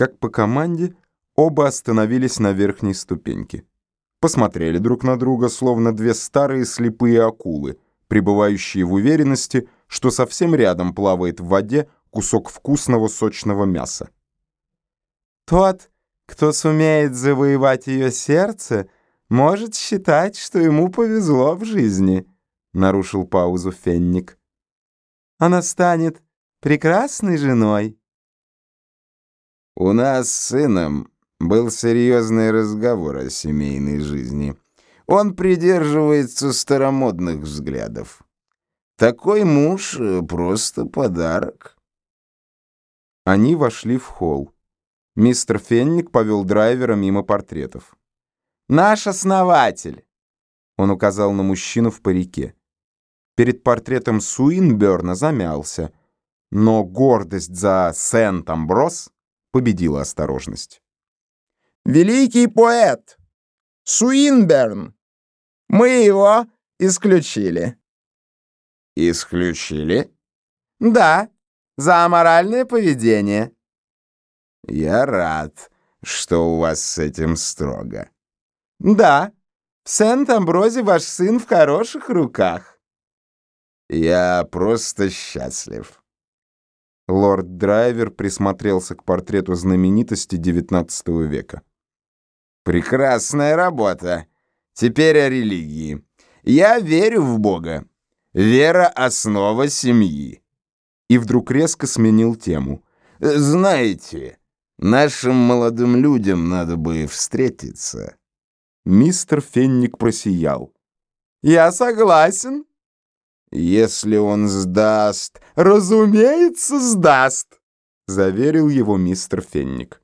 Как по команде, оба остановились на верхней ступеньке. Посмотрели друг на друга, словно две старые слепые акулы, пребывающие в уверенности, что совсем рядом плавает в воде кусок вкусного сочного мяса. Тот, кто сумеет завоевать ее сердце, может считать, что ему повезло в жизни, нарушил паузу Фенник. Она станет прекрасной женой. У нас с сыном был серьезный разговор о семейной жизни. Он придерживается старомодных взглядов. Такой муж — просто подарок. Они вошли в холл. Мистер Фенник повел драйвера мимо портретов. «Наш основатель!» Он указал на мужчину в парике. Перед портретом Суинберна замялся, но гордость за Сент-Амброс победила осторожность. «Великий поэт! Суинберн! Мы его исключили». «Исключили?» «Да, за аморальное поведение». «Я рад, что у вас с этим строго». «Да, в Сент-Амброзе ваш сын в хороших руках». «Я просто счастлив». Лорд Драйвер присмотрелся к портрету знаменитости XIX века. «Прекрасная работа. Теперь о религии. Я верю в Бога. Вера — основа семьи». И вдруг резко сменил тему. «Знаете, нашим молодым людям надо бы встретиться». Мистер Фенник просиял. «Я согласен». «Если он сдаст...» «Разумеется, сдаст», — заверил его мистер Фенник.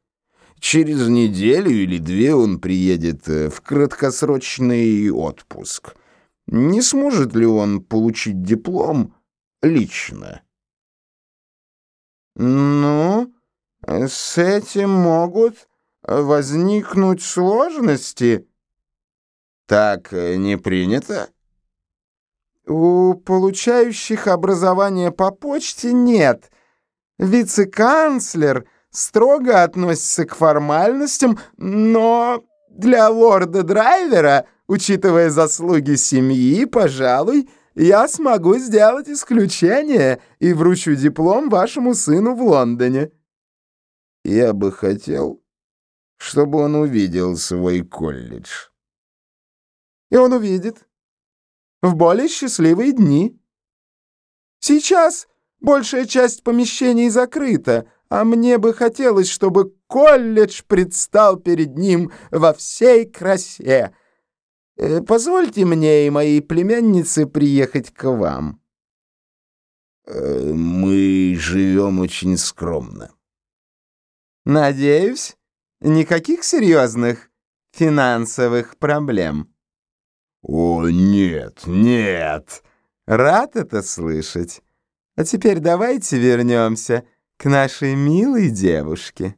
«Через неделю или две он приедет э, в краткосрочный отпуск. Не сможет ли он получить диплом лично?» «Ну, с этим могут возникнуть сложности». «Так не принято?» У получающих образование по почте нет. Вице-канцлер строго относится к формальностям, но для лорда-драйвера, учитывая заслуги семьи, пожалуй, я смогу сделать исключение и вручу диплом вашему сыну в Лондоне. Я бы хотел, чтобы он увидел свой колледж. И он увидит в более счастливые дни. Сейчас большая часть помещений закрыта, а мне бы хотелось, чтобы колледж предстал перед ним во всей красе. Э, позвольте мне и моей племяннице приехать к вам. Э, мы живем очень скромно. Надеюсь, никаких серьезных финансовых проблем. «О, нет, нет!» «Рад это слышать. А теперь давайте вернемся к нашей милой девушке».